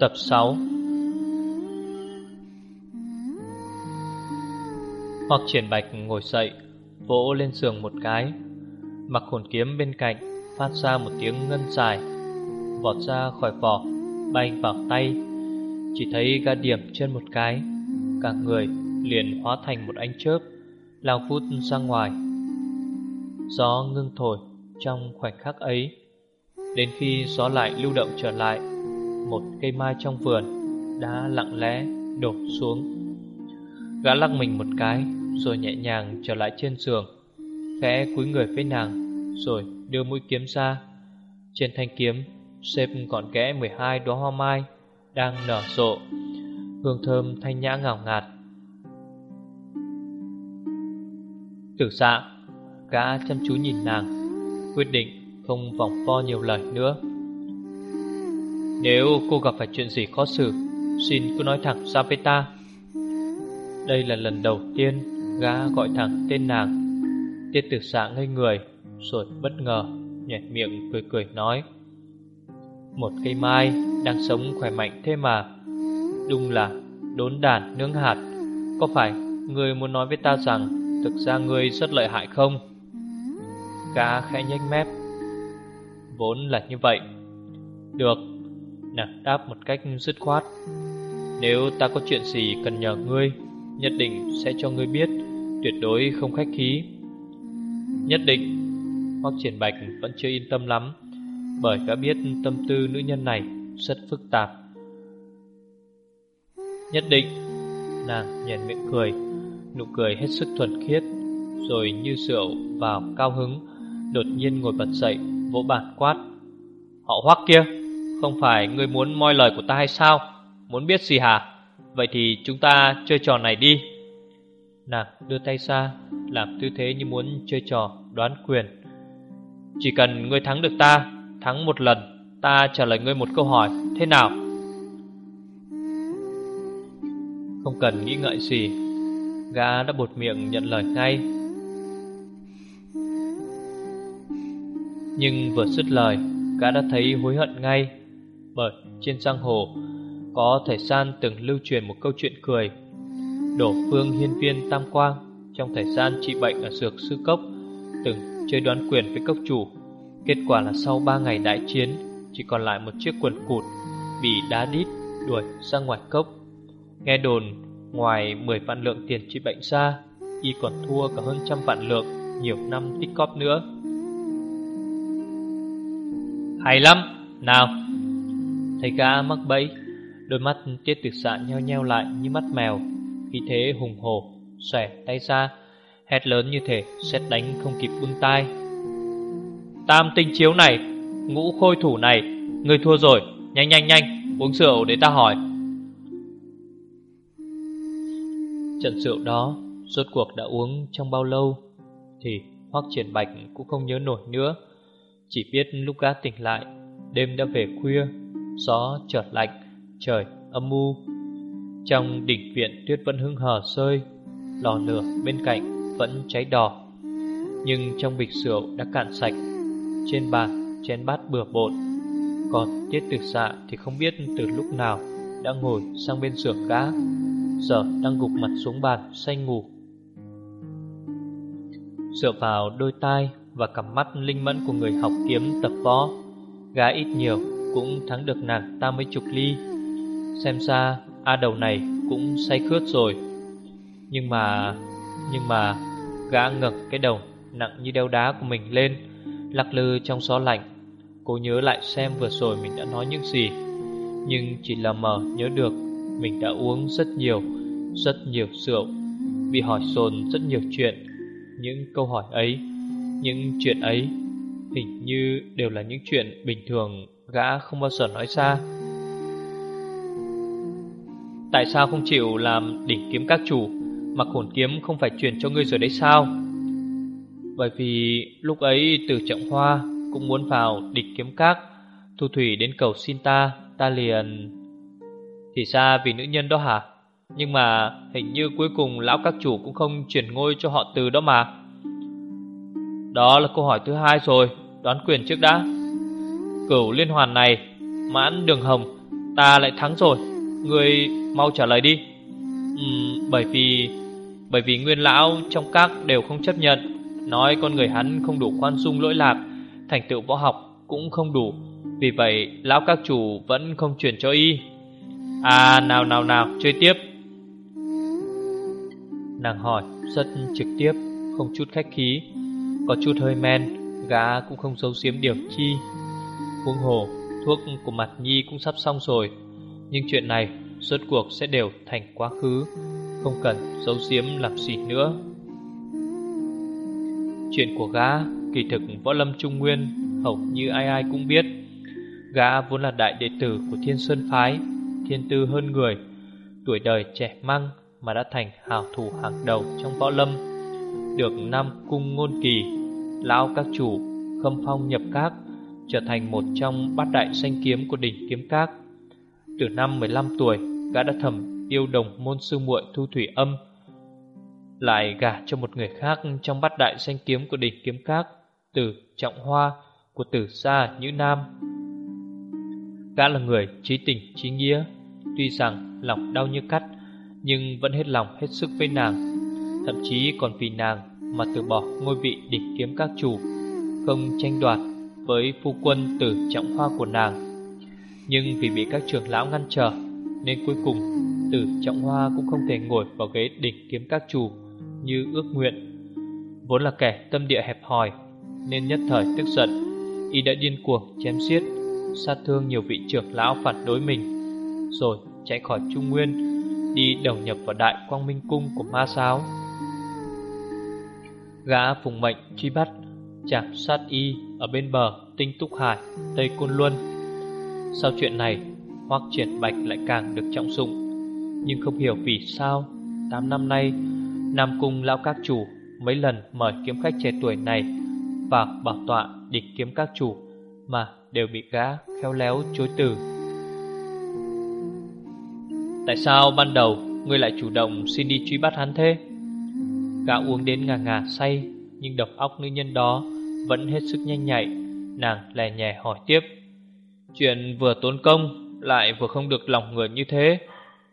Tập 6 Hoặc triển bạch ngồi dậy, Vỗ lên giường một cái. Mặc hồn kiếm bên cạnh, Phát ra một tiếng ngân dài. Vọt ra khỏi vỏ, Bay vào tay. Chỉ thấy ga điểm trên một cái. Cả người liền hóa thành một ánh chớp, Lao vút ra ngoài. Gió ngưng thổi Trong khoảnh khắc ấy. Đến khi gió lại lưu động trở lại một cây mai trong vườn đã lặng lẽ đổ xuống. Gã lắc mình một cái rồi nhẹ nhàng trở lại trên giường, khẽ cúi người với nàng rồi đưa mũi kiếm ra. Trên thanh kiếm xếp gọn kẽ 12 đóa hoa mai đang nở rộ, hương thơm thanh nhã ngào ngạt. Tử dạ, gã chăm chú nhìn nàng, quyết định không vòng vo nhiều lời nữa. Nếu cô gặp phải chuyện gì khó xử, Xin cứ nói thẳng ra với ta. Đây là lần đầu tiên Gã gọi thẳng tên nàng. Tiết tử xạ ngây người, Rồi bất ngờ nhẹt miệng cười cười nói, Một cây mai Đang sống khỏe mạnh thế mà. Đúng là đốn đàn nướng hạt. Có phải người muốn nói với ta rằng Thực ra người rất lợi hại không? Gã khẽ nhếch mép, Vốn là như vậy. Được Nàng đáp một cách dứt khoát, Nếu ta có chuyện gì cần nhờ ngươi, Nhất định sẽ cho ngươi biết, Tuyệt đối không khách khí. Nhất định Hoác triển bạch vẫn chưa yên tâm lắm, Bởi đã biết tâm tư nữ nhân này Rất phức tạp. Nhất định, Nàng nhèn miệng cười, Nụ cười hết sức thuần khiết, Rồi như rượu vào cao hứng, Đột nhiên ngồi bật dậy, Vỗ bàn quát, Họ hoác kia! Không phải ngươi muốn moi lời của ta hay sao? Muốn biết gì hả? Vậy thì chúng ta chơi trò này đi. Nàng đưa tay ra, Làm tư thế như muốn chơi trò, đoán quyền. Chỉ cần ngươi thắng được ta, Thắng một lần, Ta trả lời ngươi một câu hỏi, Thế nào? Không cần nghĩ ngợi gì, Gã đã bột miệng nhận lời ngay. Nhưng vừa dứt lời, Gã đã thấy hối hận ngay bởi trên giang hồ có thời gian từng lưu truyền một câu chuyện cười. Đổ phương hiên viên tam quang trong thời gian trị bệnh ở dược sư cốc từng chơi đoán quyền với cốc chủ. Kết quả là sau 3 ngày đại chiến chỉ còn lại một chiếc quần cụt bị đá đít đuổi ra ngoài cốc. Nghe đồn ngoài 10 vạn lượng tiền trị bệnh ra, y còn thua cả hơn trăm vạn lượng nhiều năm tích cóp nữa. Hay lắm, nào Thấy gã mắc bẫy, Đôi mắt tiết tuyệt sạn nheo nheo lại như mắt mèo. Khi thế hùng hổ, Xòe tay ra Hét lớn như thể xét đánh không kịp bưng tay Tam tinh chiếu này, Ngũ khôi thủ này, Người thua rồi. Nhanh nhanh nhanh, Uống rượu để ta hỏi. Trận rượu đó, Rốt cuộc đã uống trong bao lâu? Thì Hoắc Triển Bạch cũng không nhớ nổi nữa. Chỉ biết lúc gã tỉnh lại, Đêm đã về khuya Gió chợt lạnh, Trời âm u. Trong đỉnh viện tuyết vẫn hưng hờ rơi, Lò lửa bên cạnh vẫn cháy đỏ. Nhưng trong bịch rượu đã cạn sạch, Trên bàn chén bát bừa bộn. Còn tiết tử xạ thì không biết từ lúc nào Đã ngồi sang bên giường gã, Giờ đang gục mặt xuống bàn say ngủ. Dựa vào đôi tai và cặp mắt linh mẫn của người học kiếm tập võ, Gã ít nhiều cũng thắng được nàng ta mấy chục ly. Xem ra, A đầu này cũng say khướt rồi. Nhưng mà Nhưng mà, Gã ngẩng cái đầu nặng như đeo đá của mình lên, Lắc lư trong gió lạnh. Cô nhớ lại xem vừa rồi mình đã nói những gì. Nhưng chỉ là mờ nhớ được Mình đã uống rất nhiều Rất nhiều rượu, Bị hỏi dồn rất nhiều chuyện. Những câu hỏi ấy, Những chuyện ấy Hình như đều là những chuyện bình thường Gã không bao giờ nói ra. Tại sao không chịu làm đỉnh kiếm các chủ Mà hồn kiếm không phải truyền cho ngươi rồi đấy sao? Bởi vì lúc ấy từ trọng hoa Cũng muốn vào đỉnh kiếm các, Thu thủy đến cầu xin ta Ta liền. Thì ra vì nữ nhân đó hả? Nhưng mà hình như cuối cùng lão các chủ cũng không chuyển ngôi cho họ từ đó mà. Đó là câu hỏi thứ hai rồi, Đoán quyền trước đã. Cửu liên hoàn này Mãn đường hồng Ta lại thắng rồi. Người mau trả lời đi. Ừ, Bởi vì Bởi vì nguyên lão trong các đều không chấp nhận. Nói con người hắn không đủ khoan dung lỗi lạc Thành tựu võ học cũng không đủ. Vì vậy lão các chủ vẫn không chuyển cho y. À nào nào nào chơi tiếp. Nàng hỏi rất trực tiếp Không chút khách khí. Có chút hơi men Gã cũng không giấu giếm điều chi. Huống hồ, thuốc của mặt nhi cũng sắp xong rồi. Nhưng chuyện này Rốt cuộc sẽ đều thành quá khứ. Không cần giấu giếm làm gì nữa. Chuyện của gã, Kỳ thực võ lâm trung nguyên, Hầu như ai ai cũng biết. Gã vốn là đại đệ tử của Thiên Sơn Phái, Thiên tư hơn người. Tuổi đời trẻ măng Mà đã thành hào thủ hàng đầu trong võ lâm. Được năm cung ngôn kỳ, Lão các chủ, Khâm phong nhập các. Trở thành một trong bát đại sanh kiếm của đỉnh kiếm các từ năm 15 tuổi, gã đã thầm yêu đồng môn sư muội Thu Thủy Âm, lại gả cho một người khác trong bát đại danh kiếm của đỉnh kiếm các, Tử Trọng Hoa của Tử Sa Nhữ Nam. Gã là người trí tình trí nghĩa, tuy rằng lòng đau như cắt, nhưng vẫn hết lòng hết sức với nàng, thậm chí còn vì nàng mà từ bỏ ngôi vị đỉnh kiếm các chủ, không tranh đoạt với phu quân Tử Trọng Hoa của nàng. Nhưng vì bị các trưởng lão ngăn trở, Nên cuối cùng Tử Trọng Hoa cũng không thể ngồi vào ghế đỉnh kiếm các chủ Như ước nguyện. Vốn là kẻ tâm địa hẹp hòi, Nên nhất thời tức giận, Y đã điên cuồng chém giết, Sát thương nhiều vị trưởng lão phản đối mình, Rồi chạy khỏi Trung Nguyên, Đi đầu nhập vào đại quang minh cung của ma giáo. Gã phùng mệnh truy bắt Chạm sát y ở bên bờ Tinh Túc Hải, Tây Côn Luân. Sau chuyện này hoắc triển bạch lại càng được trọng dụng. Nhưng không hiểu vì sao Tám năm nay Nam Cung Lão Các Chủ mấy lần mời kiếm khách trẻ tuổi này và bảo tọa địch kiếm các chủ Mà đều bị gã khéo léo chối từ. Tại sao ban đầu Ngươi lại chủ động xin đi truy bắt hắn thế? Gã uống đến ngà ngà say Nhưng độc óc nữ nhân đó vẫn hết sức nhanh nhạy, Nàng lè nhẹ hỏi tiếp. Chuyện vừa tốn công Lại vừa không được lòng người như thế.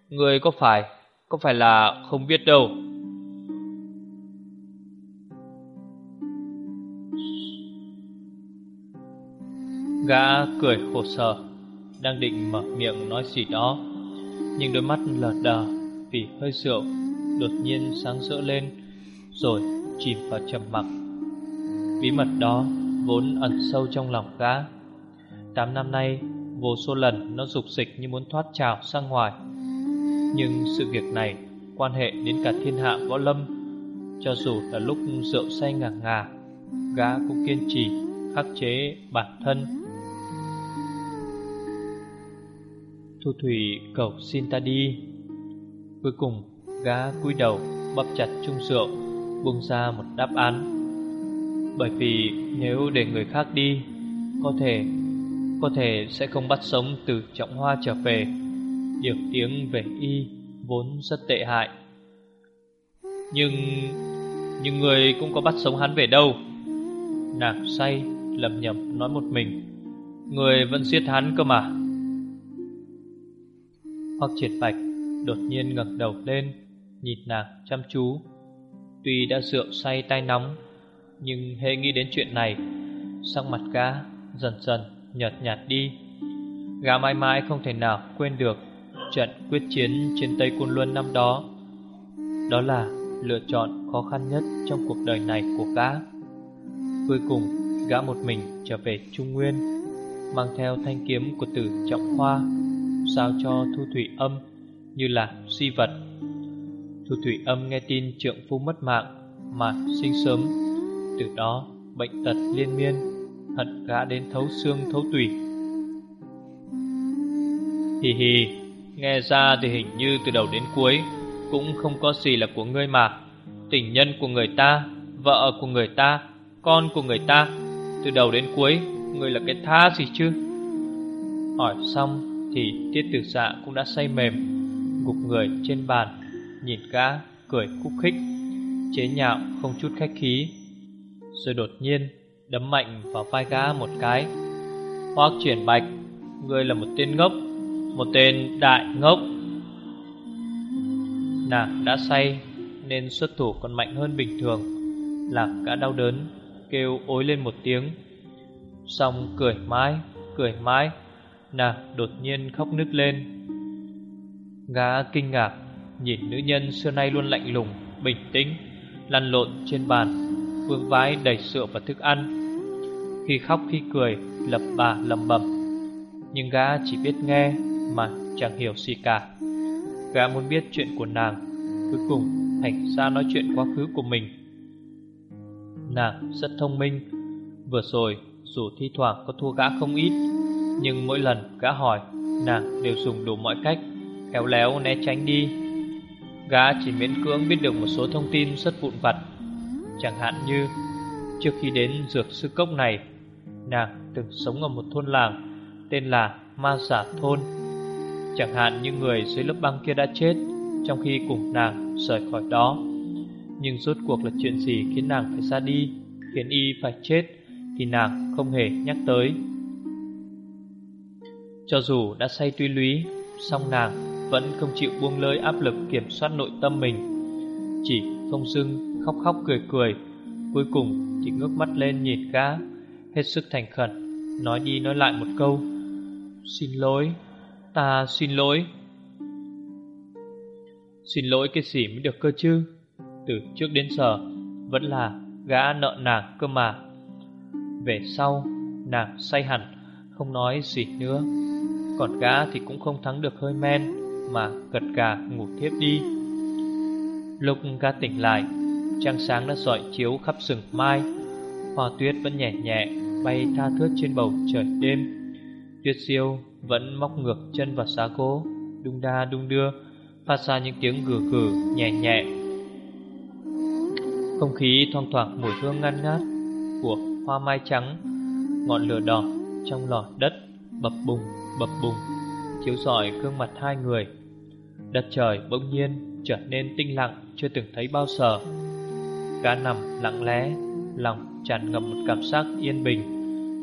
Người có phải Có phải là không biết đâu? Gã cười khổ sở, Đang định mở miệng nói gì đó, Nhưng đôi mắt lờ đờ Vì hơi rượu Đột nhiên sáng rỡ lên, Rồi chìm vào trầm mặc. Bí mật đó vốn ẩn sâu trong lòng gã. Tám năm nay, Vô số lần nó dục dịch như muốn thoát trào sang ngoài. Nhưng sự việc này Quan hệ đến cả thiên hạ võ lâm. Cho dù là lúc rượu say ngả ngà Gã cũng kiên trì, Khắc chế bản thân. Thu Thủy cầu xin ta đi. Cuối cùng, gã cúi đầu bắp chặt chung rượu, Buông ra một đáp án. Bởi vì nếu để người khác đi, Có thể có thể sẽ không bắt sống từ trọng hoa trở về. Điều tiếng về y vốn rất tệ hại. Nhưng Nhưng người cũng có bắt sống hắn về đâu? Nàng say lầm nhầm nói một mình. Người vẫn giết hắn cơ mà. Hoặc triệt bạch Đột nhiên ngẩng đầu lên, Nhìn nàng chăm chú. Tuy đã rượu say tay nóng nhưng hệ nghĩ đến chuyện này, Sắc mặt cá dần dần nhợt nhạt đi. Gã mãi mãi không thể nào quên được Trận quyết chiến trên Tây Côn Luân năm đó. Đó là lựa chọn khó khăn nhất trong cuộc đời này của gã. Cuối cùng, gã một mình trở về Trung Nguyên, Mang theo thanh kiếm của tử Trọng Hoa, Sao cho Thu Thủy Âm như là si vật. Thu Thủy Âm nghe tin trượng phu mất mạng Mà sinh sớm từ đó, bệnh tật liên miên Hận gã đến thấu xương, thấu tủy. Hì hì, Nghe ra thì hình như từ đầu đến cuối Cũng không có gì là của ngươi mà. Tình nhân của người ta, Vợ của người ta, Con của người ta, Từ đầu đến cuối, Ngươi là cái tha gì chứ? Hỏi xong Thì tiết tử dạ cũng đã say mềm, Gục người trên bàn, Nhìn gã cười khúc khích. Chế nhạo không chút khách khí rồi đột nhiên, Đấm mạnh vào vai gã một cái. Hoác chuyển bạch, Ngươi là một tên ngốc, Một tên đại ngốc. Nàng đã say, Nên xuất thủ còn mạnh hơn bình thường. Làm gã đau đớn, Kêu ối lên một tiếng. Xong cười mãi Cười mãi, Nàng đột nhiên khóc nức lên. Gã kinh ngạc, Nhìn nữ nhân xưa nay luôn lạnh lùng, Bình tĩnh, Lăn lộn trên bàn. Vương vái đầy sữa và thức ăn. Khi khóc, khi cười, Lập bà lầm bầm Nhưng gã chỉ biết nghe Mà chẳng hiểu gì cả. Gã muốn biết chuyện của nàng, Cuối cùng thành ra nói chuyện quá khứ của mình. Nàng rất thông minh. Vừa rồi, dù thi thoảng có thua gã không ít, Nhưng mỗi lần gã hỏi, Nàng đều dùng đủ mọi cách, Khéo léo né tránh đi. Gã chỉ miễn cưỡng biết được một số thông tin rất vụn vặt. Chẳng hạn như Trước khi đến dược sư cốc này Nàng từng sống ở một thôn làng Tên là Ma Giả Thôn. Chẳng hạn như người dưới lớp băng kia đã chết Trong khi cùng nàng rời khỏi đó. Nhưng rốt cuộc là chuyện gì khiến nàng phải ra đi Khiến y phải chết Thì nàng không hề nhắc tới. Cho dù đã say tuy lý, song nàng vẫn không chịu buông lơi áp lực kiểm soát nội tâm mình. Chỉ không dưng khóc khóc cười cười. Cuối cùng chỉ ngước mắt lên nhìn gã, Hết sức thành khẩn, Nói đi nói lại một câu. Xin lỗi, Ta xin lỗi. Xin lỗi cái gì mới được cơ chứ? Từ trước đến giờ, Vẫn là gã nợ nàng cơ mà. Về sau, Nàng say hẳn, Không nói gì nữa. Còn gã thì cũng không thắng được hơi men, Mà gật gà ngủ thiếp đi. Lúc gã tỉnh lại Trăng sáng đã soi chiếu khắp rừng mai. Hoa tuyết vẫn nhẹ nhẹ Bay tha thướt trên bầu trời đêm. Tuyết siêu vẫn móc ngược chân vào xá gỗ, Đung đa đung đưa, Phát ra những tiếng gừ gừ nhẹ nhẹ. Không khí thoang thoảng mùi hương ngăn ngát Của hoa mai trắng, Ngọn lửa đỏ trong lò đất Bập bùng bập bùng, Chiếu rọi gương mặt hai người. Đất trời bỗng nhiên trở nên tinh lặng, Chưa từng thấy bao giờ. Cá nằm lặng lẽ, Lòng tràn ngập một cảm giác yên bình.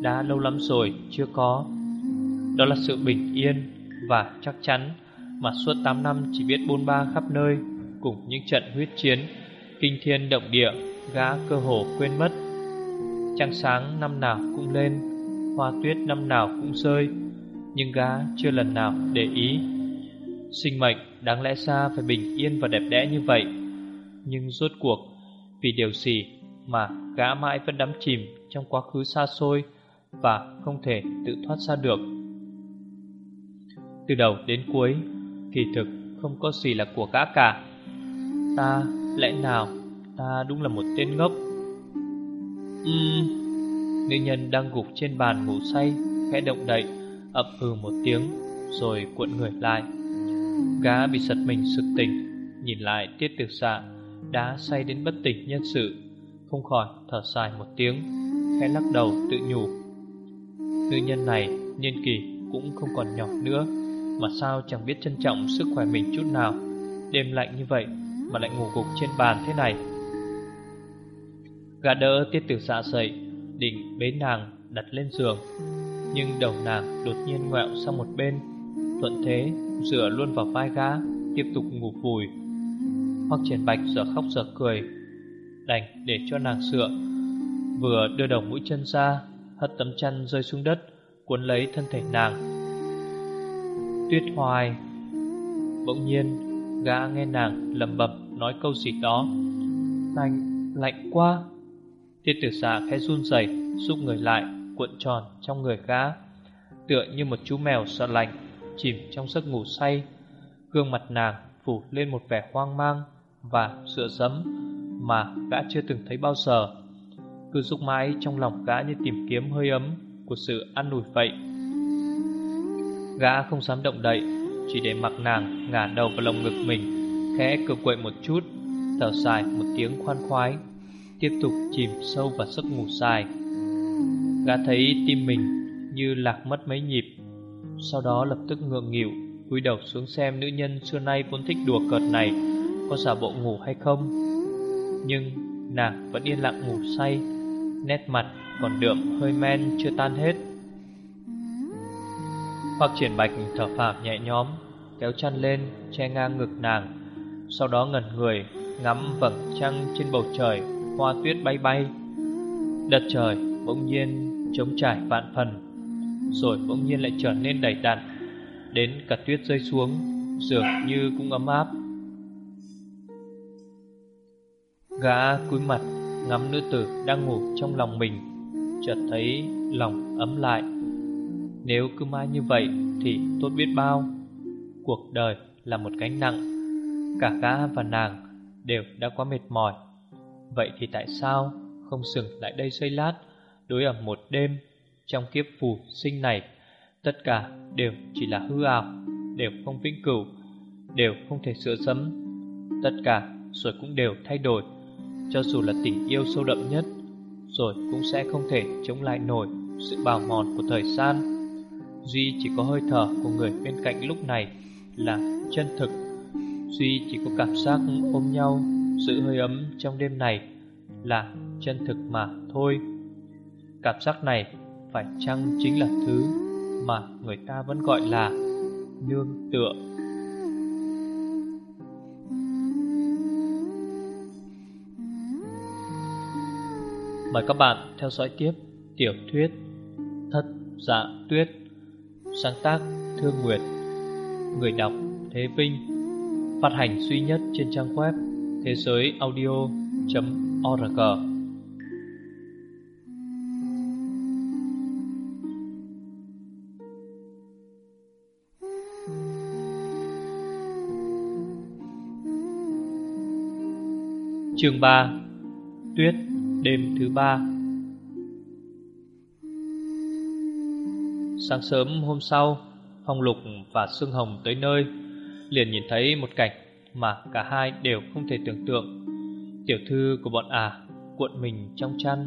Đã lâu lắm rồi chưa có. Đó là sự bình yên Và chắc chắn Mà suốt 8 năm chỉ biết bôn ba khắp nơi, Cùng những trận huyết chiến, Kinh thiên động địa, Gã cơ hồ quên mất. Trăng sáng năm nào cũng lên, Hoa tuyết năm nào cũng rơi, Nhưng gã chưa lần nào để ý. Sinh mệnh đáng lẽ ra phải bình yên và đẹp đẽ như vậy, Nhưng rốt cuộc vì điều gì mà gã mãi vẫn đắm chìm trong quá khứ xa xôi Và không thể tự thoát ra được? Từ đầu đến cuối, Kỳ thực không có gì là của gã cả. Ta lẽ nào ta đúng là một tên ngốc? Ừm Nữ nhân đang gục trên bàn ngủ say, Khẽ động đậy, ập hừ một tiếng Rồi cuộn người lại. Gã bị giật mình sực tỉnh, Nhìn lại tiết tử sản đã say đến bất tỉnh nhân sự. Không khỏi thở dài một tiếng, Khẽ lắc đầu tự nhủ. Nữ nhân này, niên kỳ cũng không còn nhỏ nữa, Mà sao chẳng biết trân trọng sức khỏe mình chút nào. Đêm lạnh như vậy Mà lại ngủ gục trên bàn thế này. Gã đỡ tiết tử xạ dậy, Định bế nàng đặt lên giường. Nhưng đầu nàng đột nhiên ngoẹo sang một bên, Thuận thế dựa luôn vào vai gã, Tiếp tục ngủ vùi. Hoặc triển bạch giờ khóc giờ cười Đành để cho nàng sửa. Vừa đưa đầu mũi chân ra Hất tấm chăn rơi xuống đất Cuốn lấy thân thể nàng. Tuyết hoài Bỗng nhiên Gã nghe nàng lầm bầm nói câu gì đó. Lạnh, lạnh quá. Tiết tử xà khẽ run rẩy Xúc người lại cuộn tròn trong người gã. Tựa như một chú mèo sợ lạnh Chìm trong giấc ngủ say. Gương mặt nàng phủ lên một vẻ hoang mang Và sợ sấm Mà gã chưa từng thấy bao giờ. Cứ rúc mãi trong lòng gã như tìm kiếm hơi ấm Của sự ăn ủi vậy. Gã không dám động đậy, Chỉ để mặc nàng ngả đầu vào lồng ngực mình, Khẽ cực quậy một chút, Thở dài một tiếng khoan khoái, Tiếp tục chìm sâu vào giấc ngủ dài. Gã thấy tim mình như lạc mất mấy nhịp, Sau đó lập tức ngượng nghịu cúi đầu xuống xem nữ nhân xưa nay vốn thích đùa cợt này Có giả bộ ngủ hay không. Nhưng nàng vẫn yên lặng ngủ say, Nét mặt còn đượm hơi men chưa tan hết. Hoặc triển bạch thở phào nhẹ nhõm, Kéo chăn lên, che ngang ngực nàng, Sau đó ngẩn người, ngắm vầng trăng trên bầu trời, Hoa tuyết bay bay. Đất trời bỗng nhiên trống trải vạn phần, Rồi bỗng nhiên lại trở nên đầy đặn. Đến cả tuyết rơi xuống, Dường như cũng ấm áp. Gã cúi mặt ngắm nữ tử đang ngủ trong lòng mình, Chợt thấy lòng ấm lại. Nếu cứ mãi như vậy thì tốt biết bao. Cuộc đời là một gánh nặng, Cả gã và nàng đều đã quá mệt mỏi. Vậy thì tại sao không dừng lại đây xây lát, Đối ẩm một đêm Trong kiếp phù sinh này? Tất cả đều chỉ là hư ảo, Đều không vĩnh cửu, Đều không thể sửa sấm. Tất cả rồi cũng đều thay đổi. Cho dù là tình yêu sâu đậm nhất, Rồi cũng sẽ không thể chống lại nổi Sự bào mòn của thời gian. Duy chỉ có hơi thở của người bên cạnh lúc này Là chân thực. Duy chỉ có cảm giác ôm nhau Sự hơi ấm trong đêm này Là chân thực mà thôi. Cảm giác này phải chăng chính là thứ mà người ta vẫn gọi là nương tựa. Mời các bạn theo dõi tiếp tiểu thuyết Thất Dạ Tuyết, Sáng tác Thương Nguyệt, Người đọc Thế Vinh, Phát hành duy nhất trên trang web thế giới audio.org Chương 3 Tuyết đêm thứ ba. Sáng sớm hôm sau Phong Lục và Sương Hồng tới nơi, Liền nhìn thấy một cảnh Mà cả hai đều không thể tưởng tượng. Tiểu thư của bọn à Cuộn mình trong chăn,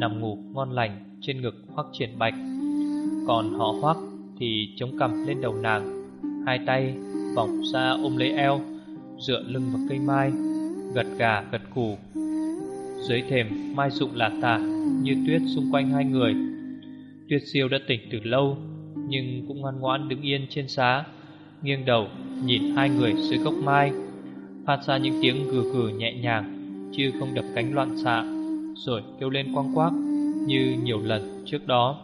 Nằm ngủ ngon lành trên ngực hoắc triển bạch. Còn họ hoắc thì chống cằm lên đầu nàng, Hai tay vòng ra ôm lấy eo, Dựa lưng vào cây mai gật gà, gật cù. Dưới thềm, mai rụng là tả Như tuyết xung quanh hai người. Tuyết siêu đã tỉnh từ lâu, Nhưng cũng ngoan ngoãn đứng yên trên xá. Nghiêng đầu, nhìn hai người dưới gốc mai. Phát ra những tiếng gừ gừ nhẹ nhàng, Chứ không đập cánh loạn xạ, Rồi kêu lên quang quác, Như nhiều lần trước đó.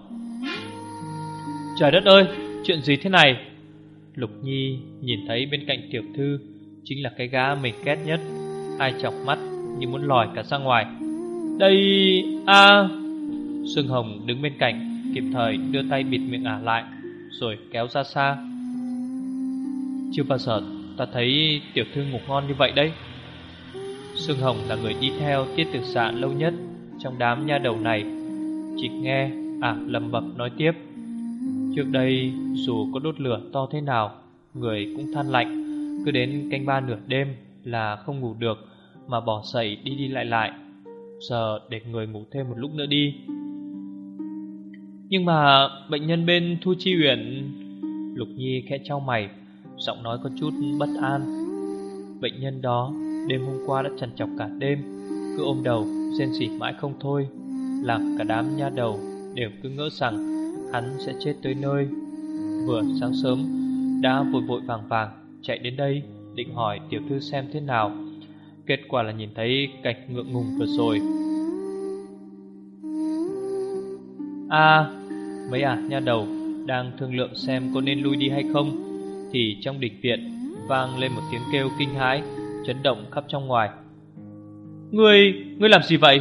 Trời đất ơi, Chuyện gì thế này? Lục Nhi nhìn thấy bên cạnh tiểu thư, Chính là cái gã mình ghét nhất ai chọc mắt như muốn lòi cả ra ngoài. Đây... a! À. Sương Hồng đứng bên cạnh, Kịp thời đưa tay bịt miệng ả lại, Rồi kéo ra xa. Chưa bao giờ ta thấy tiểu thư ngủ ngon như vậy đấy. Sương Hồng là người đi theo tiết tử xạ lâu nhất Trong đám nha đầu này, Chỉ nghe ả lầm bập nói tiếp. Trước đây, dù có đốt lửa to thế nào, Người cũng than lạnh, Cứ đến canh ba nửa đêm là không ngủ được Mà bỏ dậy đi đi lại lại. Giờ để người ngủ thêm một lúc nữa đi. Nhưng mà bệnh nhân bên Thu Chi Uyển, Lục Nhi khẽ trao mày, Giọng nói có chút bất an. Bệnh nhân đó, đêm hôm qua đã trằn trọc cả đêm, Cứ ôm đầu, rên xỉ mãi không thôi. Làm cả đám nha đầu đều cứ ngỡ rằng Hắn sẽ chết tới nơi. Vừa sáng sớm, đã vội vội vàng vàng chạy đến đây định hỏi tiểu thư xem thế nào. Kết quả là nhìn thấy cảnh ngượng ngùng vừa rồi. À, mấy à nha đầu đang thương lượng xem có nên lui đi hay không. Thì trong đình viện vang lên một tiếng kêu kinh hãi Chấn động khắp trong ngoài. Ngươi, ngươi làm gì vậy?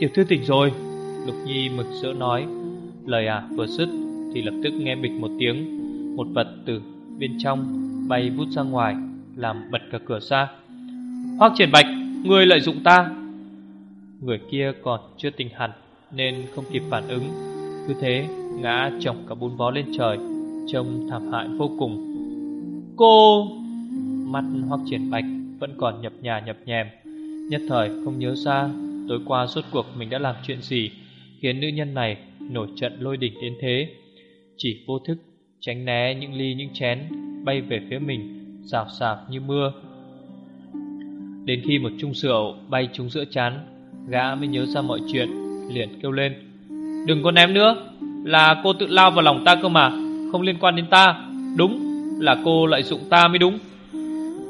Tiểu thư tỉnh rồi Lục Nhi mực sỡ nói. Lời à vừa dứt thì lập tức nghe bịch một tiếng Một vật từ bên trong bay vút ra ngoài, làm bật cả cửa ra. Hoắc Triển Bạch, ngươi lợi dụng ta. Người kia còn chưa tỉnh hẳn Nên không kịp phản ứng. Cứ thế ngã chồng cả bốn bó lên trời Trông thảm hại vô cùng. Cô Mắt hoắc triển bạch Vẫn còn nhập nhà nhập nhèm. Nhất thời không nhớ ra Tối qua suốt cuộc mình đã làm chuyện gì Khiến nữ nhân này nổi trận lôi đỉnh đến thế. Chỉ vô thức Tránh né những ly những chén Bay về phía mình Rào sạc như mưa. Đến khi một chung rượu bay trúng giữa chán, Gã mới nhớ ra mọi chuyện, Liền kêu lên, Đừng có ném nữa, Là cô tự lao vào lòng ta cơ mà, Không liên quan đến ta. Đúng, là cô lợi dụng ta mới đúng.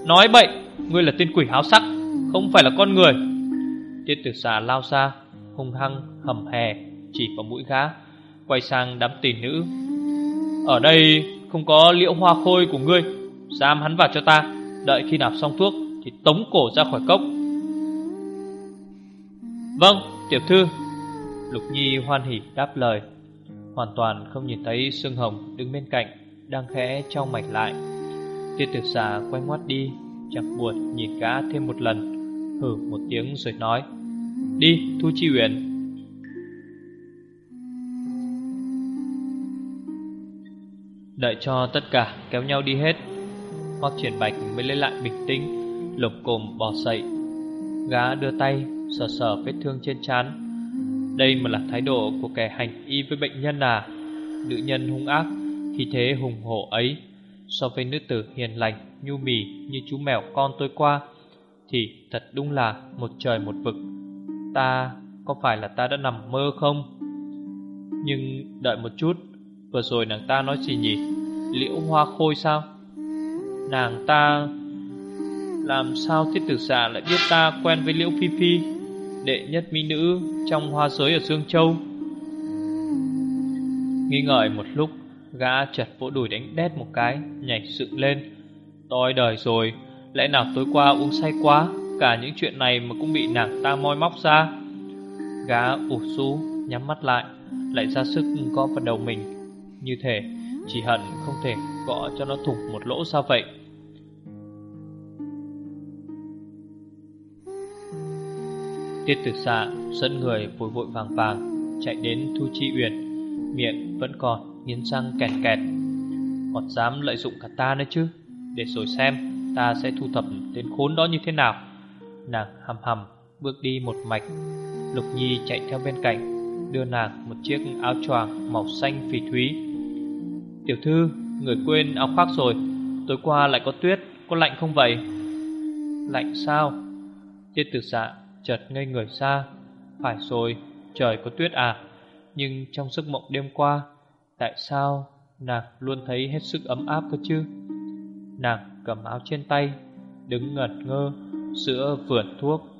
Nói bậy, Ngươi là tên quỷ háo sắc, Không phải là con người. Tiết tử xà lao ra, Hung hăng, hầm hè, Chỉ vào mũi gã, Quay sang đám tỷ nữ. Ở đây không có liễu hoa khôi của ngươi. Giam hắn vào cho ta, Đợi khi nạp xong thuốc Thì tống cổ ra khỏi cốc. Vâng tiểu thư. Lục Nhi hoan hỉ đáp lời. Hoàn toàn không nhìn thấy Sương Hồng đứng bên cạnh, Đang khẽ trong mạch lại. Tiết tử xà quay ngoắt đi, Chẳng buồn nhìn gã thêm một lần Hử một tiếng rồi nói, Đi, Thu Chi Uyển. Đợi cho tất cả kéo nhau đi hết. Hoặc triển bạch mới lấy lại bình tĩnh Lục cồm bò dậy. Gã đưa tay sờ sờ vết thương trên trán. Đây mà là thái độ của kẻ hành y với bệnh nhân à? Nữ nhân hung ác Khi thế hùng hổ ấy. So với nữ tử hiền lành, Nhu mì như chú mèo con tôi qua, Thì thật đúng là một trời một vực. Ta có phải là ta đã nằm mơ không? Nhưng đợi một chút, Vừa rồi nàng ta nói gì nhỉ? Liễu hoa khôi sao? Nàng ta Làm sao thiết tử giả lại biết ta quen với Liễu Phi Phi, Đệ nhất mỹ nữ Trong hoa giới ở Dương Châu? Nghi ngợi một lúc, Gã chật vỗ đùi đánh đét một cái, Nhảy dựng lên. Tôi đời rồi, Lẽ nào tối qua uống say quá, Cả những chuyện này mà cũng bị nàng ta moi móc ra? Gã ủ su Nhắm mắt lại Lại ra sức gõ vào đầu mình. Như thể chỉ hận không thể gõ cho nó thủng một lỗ sao vậy? Tiết tử xạ dẫn người vội vội vàng vàng Chạy đến Thu Chi Uyển, Miệng vẫn còn nghiến răng kẹt kẹt. Còn dám lợi dụng cả ta nữa chứ? Để rồi xem ta sẽ thu thập tên khốn đó như thế nào. Nàng hầm hầm bước đi một mạch. Lục Nhi chạy theo bên cạnh, Đưa nàng một chiếc áo choàng màu xanh phỉ thúy Tiểu thư, người quên áo khoác rồi. Tối qua lại có tuyết, có lạnh không vậy? Lạnh sao? Tiết tử dạ chợt ngây người xa, Phải rồi, trời có tuyết à. Nhưng trong giấc mộng đêm qua Tại sao nàng luôn thấy hết sức ấm áp cơ chứ? Nàng cầm áo trên tay Đứng ngẩn ngơ giữa vườn thuốc.